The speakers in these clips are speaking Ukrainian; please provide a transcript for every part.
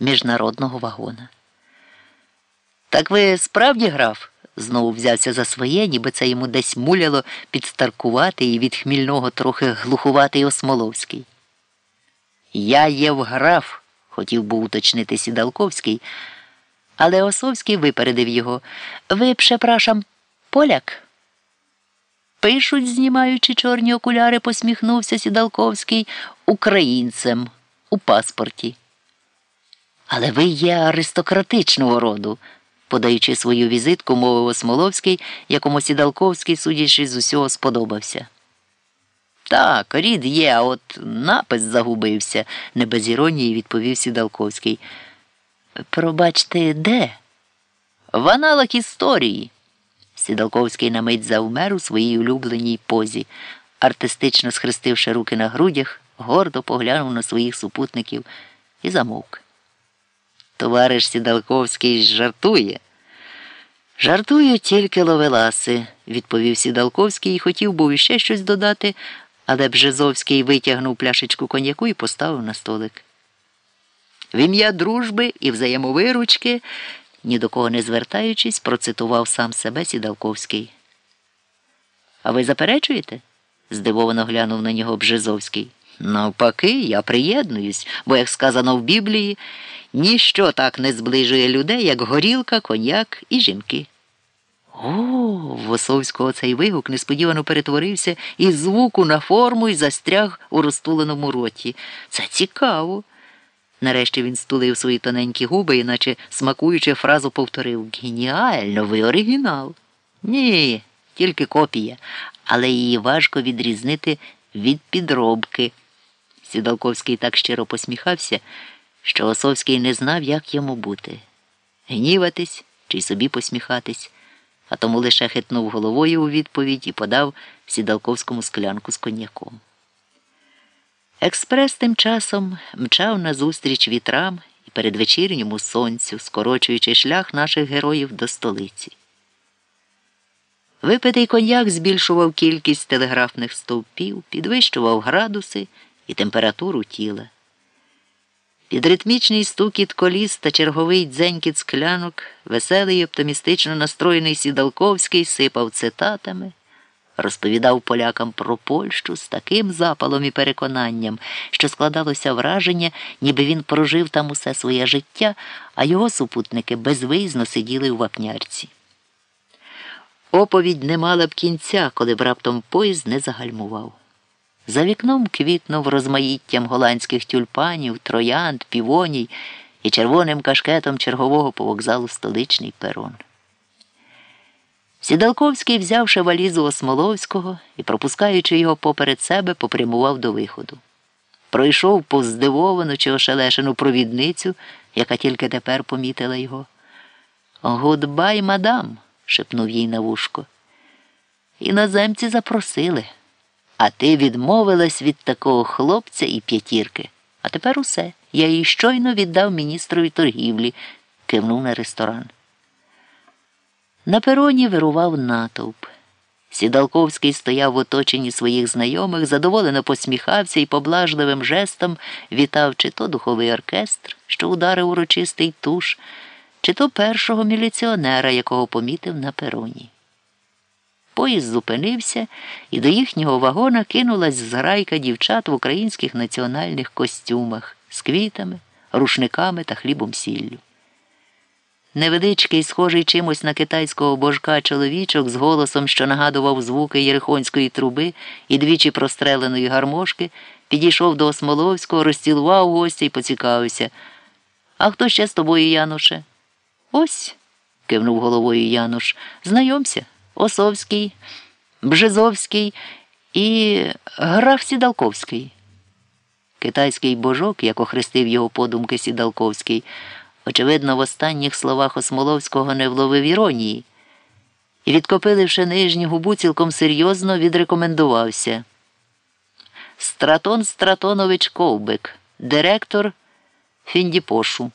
міжнародного вагона. Так ви справді граф? знову взявся за своє, ніби це йому десь муляло підстаркувати і від хмільного трохи глухуватий Осмоловський. Я Євграф, хотів був уточнити Сідалковський, але Осовський випередив його. Ви, препрашам, поляк? Пишуть, знімаючи чорні окуляри, посміхнувся Сідалковський українцем у паспорті. Але ви є аристократичного роду, подаючи свою візитку, мовив Осмоловський, якому Сідалковський, судячи з усього, сподобався. Так, рід є, а от напис загубився, не без іронії відповів Сідалковський. Пробачте, де? В аналог історії. Сідалковський на мить завмер у своїй улюбленій позі, артистично схрестивши руки на грудях, гордо поглянув на своїх супутників і замовк. Товариш Сідалковський жартує. Жартую тільки ловеласи, відповів Сідалковський і хотів був іще щось додати, але Бжезовський витягнув пляшечку коньяку і поставив на столик. В ім'я дружби і взаємовиручки, ні до кого не звертаючись, процитував сам себе Сідалковський. А ви заперечуєте? здивовано глянув на нього Бжезовський. Навпаки, я приєднуюсь, бо, як сказано в Біблії, ніщо так не зближує людей, як горілка, коньяк і жінки. О, в Осовського цей вигук несподівано перетворився із звуку на форму і застряг у розтуленому роті. Це цікаво. Нарешті він стулив свої тоненькі губи, іначе смакуючи фразу, повторив Геніально, ви оригінал. Ні, тільки копія, але її важко відрізнити від підробки. Сідалковський так щиро посміхався, що Осовський не знав, як йому бути гніватись чи собі посміхатись, а тому лише хитнув головою у відповідь і подав сідалковському склянку з коньяком. Експрес тим часом мчав назустріч вітрам і передвечірньому сонцю, скорочуючи шлях наших героїв до столиці. Випитий коньяк збільшував кількість телеграфних стовпів, підвищував градуси і температуру тіла. Під ритмічний стукіт коліс та черговий дзенькіт склянок, веселий і оптимістично настроєний Сідалковський сипав цитатами, розповідав полякам про Польщу з таким запалом і переконанням, що складалося враження, ніби він прожив там усе своє життя, а його супутники безвиїзно сиділи у вапнярці. Оповідь не мала б кінця, коли б раптом поїзд не загальмував. За вікном квітнув розмаїттям голландських тюльпанів, троянд, півоній і червоним кашкетом чергового по вокзалу столичний перон. Сідалковський, взявши валізу Осмоловського і, пропускаючи його поперед себе, попрямував до виходу. Пройшов повз здивовану чи ошелешену провідницю, яка тільки тепер помітила його. Гудбай, мадам, шепнув їй на вушко. Іноземці запросили. А ти відмовилась від такого хлопця і п'ятірки. А тепер усе. Я її щойно віддав міністрові торгівлі, кивнув на ресторан. На пероні вирував натовп. Сідалковський стояв в оточенні своїх знайомих, задоволено посміхався і поблажливим жестом вітав чи то духовий оркестр, що ударив урочистий туш, чи то першого міліціонера, якого помітив на пероні. Поїзд зупинився, і до їхнього вагона кинулась зграйка дівчат в українських національних костюмах з квітами, рушниками та хлібом сіллю. Невеличкий, схожий чимось на китайського божка чоловічок з голосом, що нагадував звуки єрихонської труби і двічі простреленої гармошки, підійшов до Осмоловського, розцілував гостя і поцікавився. А хто ще з тобою, Януше? Ось, кивнув головою Януш. Знайомся. Осовський, Бжезовський і граф Сідалковський. Китайський божок, як охрестив його подумки Сідалковський, очевидно, в останніх словах Осмоловського не вловив іронії і, відкопиливши нижню губу, цілком серйозно відрекомендувався. Стратон Стратонович Ковбик, директор Фіндіпошу.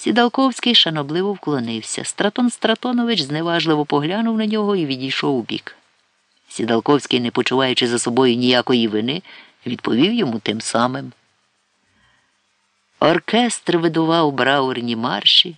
Сідалковський шанобливо вклонився. Стратон Стратонович зневажливо поглянув на нього і відійшов у бік. Сідалковський, не почуваючи за собою ніякої вини, відповів йому тим самим. Оркестр видував браурні марші.